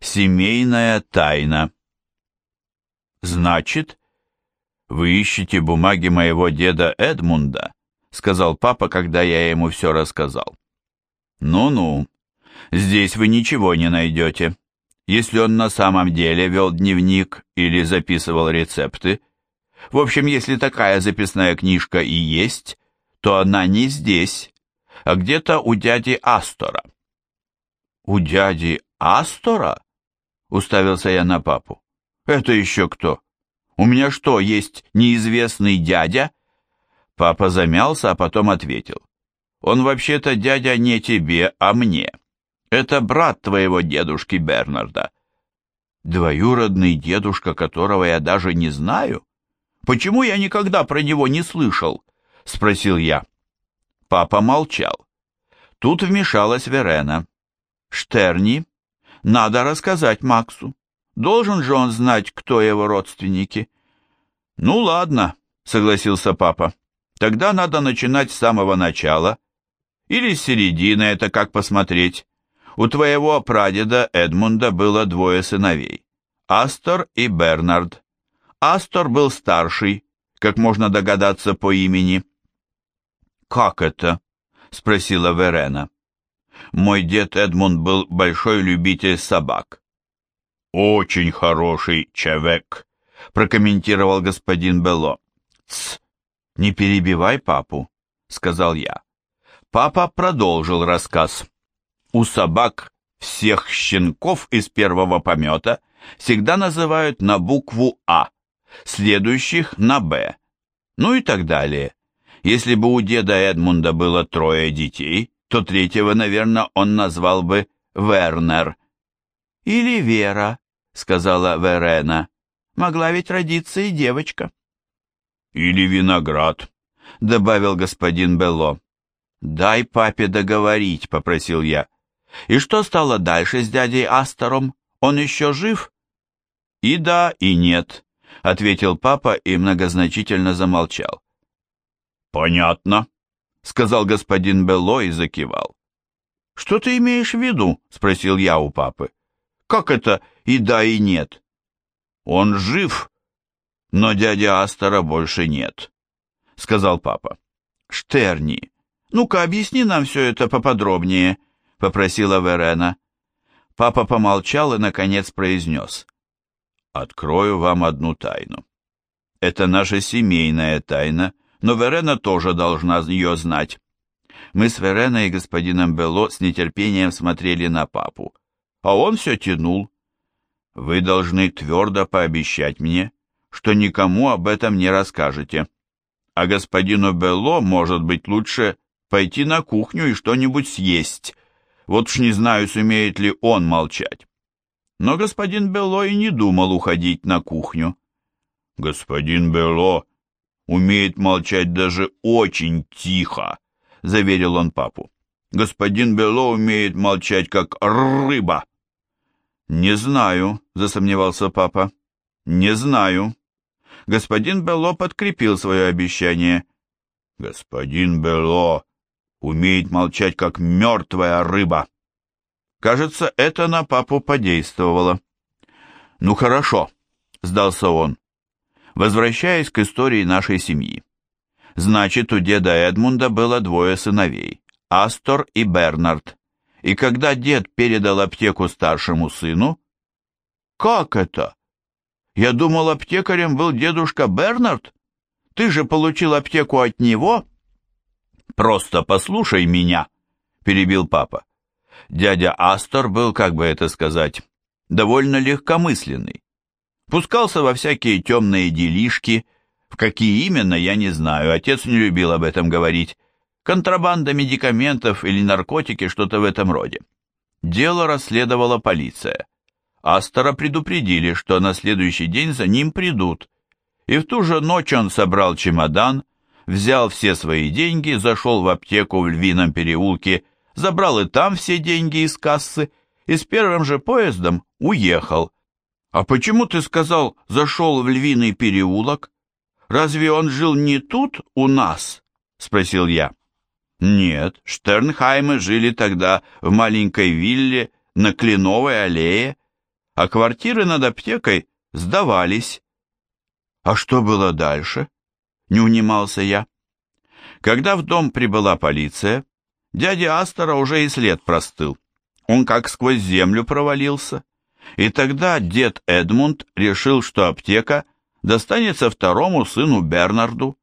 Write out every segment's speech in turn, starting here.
Семейная тайна. Значит, вы ищете бумаги моего деда Эдмунда, сказал папа, когда я ему все рассказал. Ну-ну, здесь вы ничего не найдете. Если он на самом деле вел дневник или записывал рецепты, в общем, если такая записная книжка и есть, то она не здесь, а где-то у дяди Астора. У дяди Астора? Уставился я на папу. Это еще кто? У меня что, есть неизвестный дядя? Папа замялся, а потом ответил. Он вообще-то дядя не тебе, а мне. Это брат твоего дедушки Бернарда. Двоюродный дедушка, которого я даже не знаю? Почему я никогда про него не слышал? Спросил я. Папа молчал. Тут вмешалась Верена. Штерни, надо рассказать Максу. Должен же он знать, кто его родственники. Ну ладно, согласился папа. Тогда надо начинать с самого начала. Или с середины, это как посмотреть. У твоего прадеда Эдмунда было двое сыновей. Астор и Бернард. Астор был старший, как можно догадаться по имени. «Как это?» — спросила Верена. «Мой дед Эдмунд был большой любитель собак». «Очень хороший человек», — прокомментировал господин Белло. «Тсс, не перебивай папу», — сказал я. Папа продолжил рассказ. У собак всех щенков из первого помета всегда называют на букву «А», следующих на «Б», ну и так далее. Если бы у деда Эдмунда было трое детей, то третьего, наверное, он назвал бы Вернер. «Или Вера», — сказала Верена. «Могла ведь родиться и девочка». «Или виноград», — добавил господин Белло. «Дай папе договорить», — попросил я. «И что стало дальше с дядей Астором? Он еще жив?» «И да, и нет», — ответил папа и многозначительно замолчал. «Понятно», — сказал господин Белло и закивал. «Что ты имеешь в виду?» — спросил я у папы. «Как это и да, и нет?» «Он жив, но дядя Астора больше нет», — сказал папа. «Штерни, ну-ка объясни нам все это поподробнее», — попросила Верена. Папа помолчал и, наконец, произнес. «Открою вам одну тайну. Это наша семейная тайна, но Верена тоже должна ее знать». Мы с Вереной и господином Белло с нетерпением смотрели на папу, а он все тянул. «Вы должны твердо пообещать мне, что никому об этом не расскажете. А господину Белло, может быть, лучше пойти на кухню и что-нибудь съесть. Вот уж не знаю, сумеет ли он молчать. Но господин Белло и не думал уходить на кухню. Господин Белло умеет молчать даже очень тихо, заверил он папу. Господин Белло умеет молчать как рыба. Не знаю, засомневался папа. Не знаю. Господин Белло подкрепил свое обещание. Господин Белло умеет молчать, как мертвая рыба. Кажется, это на папу подействовало. «Ну хорошо», — сдался он. Возвращаясь к истории нашей семьи. Значит, у деда Эдмунда было двое сыновей, Астор и Бернард. И когда дед передал аптеку старшему сыну... «Как это? Я думал, аптекарем был дедушка Бернард. Ты же получил аптеку от него?» «Просто послушай меня», — перебил папа. Дядя Астор был, как бы это сказать, довольно легкомысленный. Пускался во всякие темные делишки, в какие именно, я не знаю, отец не любил об этом говорить. Контрабанда медикаментов или наркотики, что-то в этом роде. Дело расследовала полиция. Астора предупредили, что на следующий день за ним придут, и в ту же ночь он собрал чемодан, взял все свои деньги, зашел в аптеку в Львином переулке, забрал и там все деньги из кассы и с первым же поездом уехал. «А почему ты сказал, зашел в Львиный переулок? Разве он жил не тут, у нас?» — спросил я. «Нет, Штернхаймы жили тогда в маленькой вилле на Кленовой аллее. а квартиры над аптекой сдавались. А что было дальше? Не унимался я. Когда в дом прибыла полиция, дядя Астора уже и след простыл. Он как сквозь землю провалился. И тогда дед Эдмунд решил, что аптека достанется второму сыну Бернарду.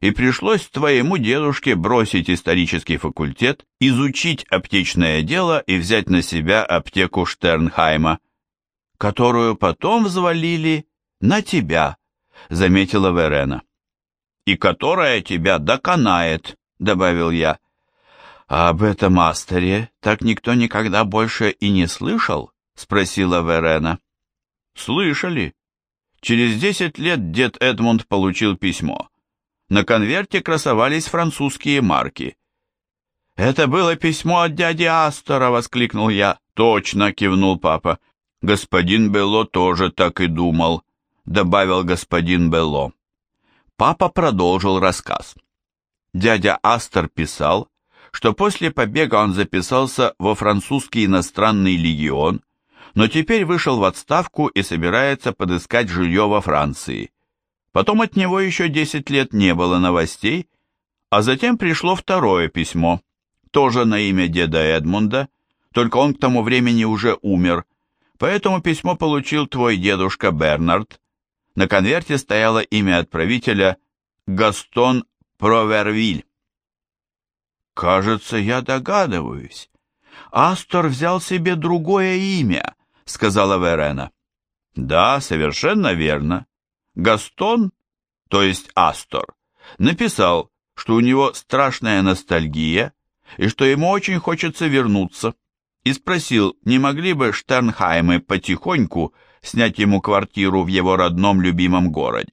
И пришлось твоему дедушке бросить исторический факультет, изучить аптечное дело и взять на себя аптеку Штернхайма, которую потом взвалили на тебя, заметила Верена. И которая тебя доконает, добавил я. А об этом Астере так никто никогда больше и не слышал? Спросила Верена. Слышали. Через десять лет дед Эдмунд получил письмо. На конверте красовались французские марки. «Это было письмо от дяди Астора!» — воскликнул я. «Точно!» — кивнул папа. «Господин Белло тоже так и думал», — добавил господин Белло. Папа продолжил рассказ. Дядя Астор писал, что после побега он записался во французский иностранный легион, но теперь вышел в отставку и собирается подыскать жилье во Франции. Потом от него еще 10 лет не было новостей, а затем пришло второе письмо, тоже на имя деда Эдмунда, только он к тому времени уже умер, поэтому письмо получил твой дедушка Бернард. На конверте стояло имя отправителя Гастон Провервиль. «Кажется, я догадываюсь. Астор взял себе другое имя», — сказала Верена. «Да, совершенно верно. Гастон, то есть Астор, написал, что у него страшная ностальгия и что ему очень хочется вернуться, и спросил, не могли бы Штернхаймы потихоньку снять ему квартиру в его родном любимом городе.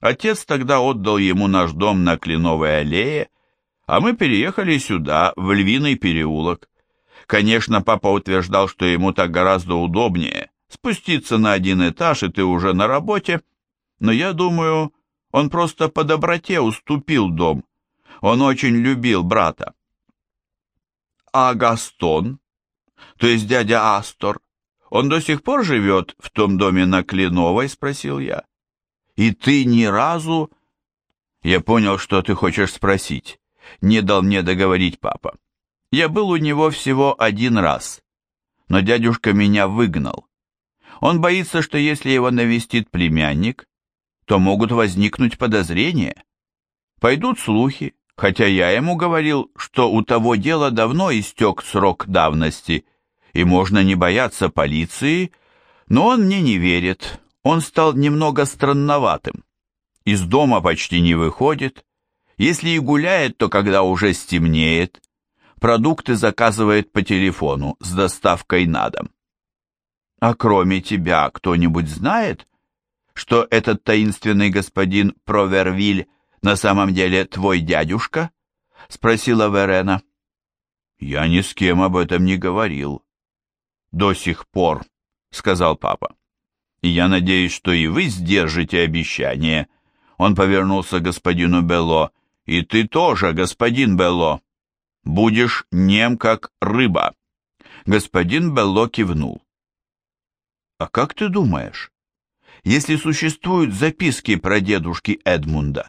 Отец тогда отдал ему наш дом на Кленовой аллее, а мы переехали сюда, в Львиный переулок. Конечно, папа утверждал, что ему так гораздо удобнее спуститься на один этаж, и ты уже на работе, но я думаю, он просто по доброте уступил дом. Он очень любил брата. А Гастон, то есть дядя Астор, он до сих пор живет в том доме на Кленовой, спросил я. И ты ни разу... Я понял, что ты хочешь спросить. Не дал мне договорить папа. Я был у него всего один раз, но дядюшка меня выгнал. Он боится, что если его навестит племянник, то могут возникнуть подозрения. Пойдут слухи, хотя я ему говорил, что у того дела давно истек срок давности, и можно не бояться полиции, но он мне не верит, он стал немного странноватым. Из дома почти не выходит, если и гуляет, то когда уже стемнеет, продукты заказывает по телефону с доставкой на дом. А кроме тебя кто-нибудь знает, что этот таинственный господин Провервиль на самом деле твой дядюшка?» — спросила Верена. «Я ни с кем об этом не говорил». «До сих пор», — сказал папа. «И я надеюсь, что и вы сдержите обещание». Он повернулся к господину Белло. «И ты тоже, господин Белло. Будешь нем, как рыба». Господин Белло кивнул. «А как ты думаешь, если существуют записки про дедушки Эдмунда,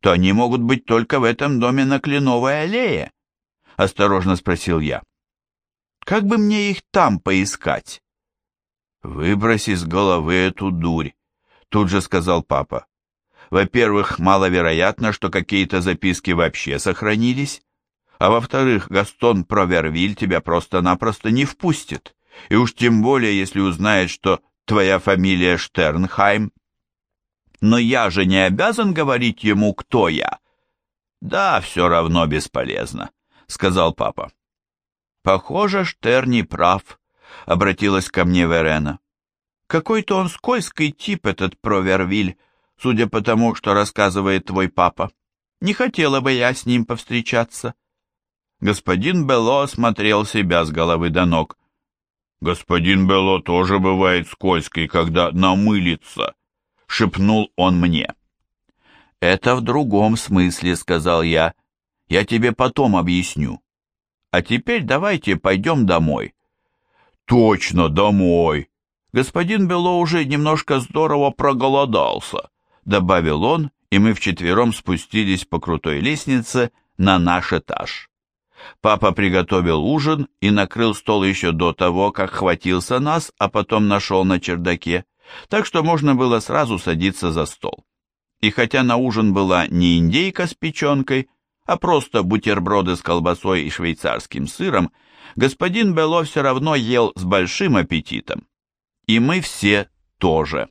то они могут быть только в этом доме на Кленовой аллее, осторожно спросил я. Как бы мне их там поискать? Выброси из головы эту дурь, тут же сказал папа. Во-первых, маловероятно, что какие-то записки вообще сохранились, а во-вторых, Гастон Провервиль тебя просто-напросто не впустит, и уж тем более, если узнает, что твоя фамилия Штернхайм. Но я же не обязан говорить ему, кто я. Да, все равно бесполезно, сказал папа. Похоже, Штерни прав, обратилась ко мне Верена. Какой-то он скользкий тип, этот Провервиль, судя по тому, что рассказывает твой папа. Не хотела бы я с ним повстречаться. Господин Бело осмотрел себя с головы до ног. «Господин Бело тоже бывает скользкий, когда намылится», — шепнул он мне. «Это в другом смысле», — сказал я. «Я тебе потом объясню. А теперь давайте пойдем домой». «Точно, домой!» господин Бело уже немножко здорово проголодался, добавил он, и мы вчетвером спустились по крутой лестнице на наш этаж. Папа приготовил ужин и накрыл стол еще до того, как хватился нас, а потом нашел на чердаке, так что можно было сразу садиться за стол. И хотя на ужин была не индейка с печенкой, а просто бутерброды с колбасой и швейцарским сыром, господин Бело все равно ел с большим аппетитом. И мы все тоже.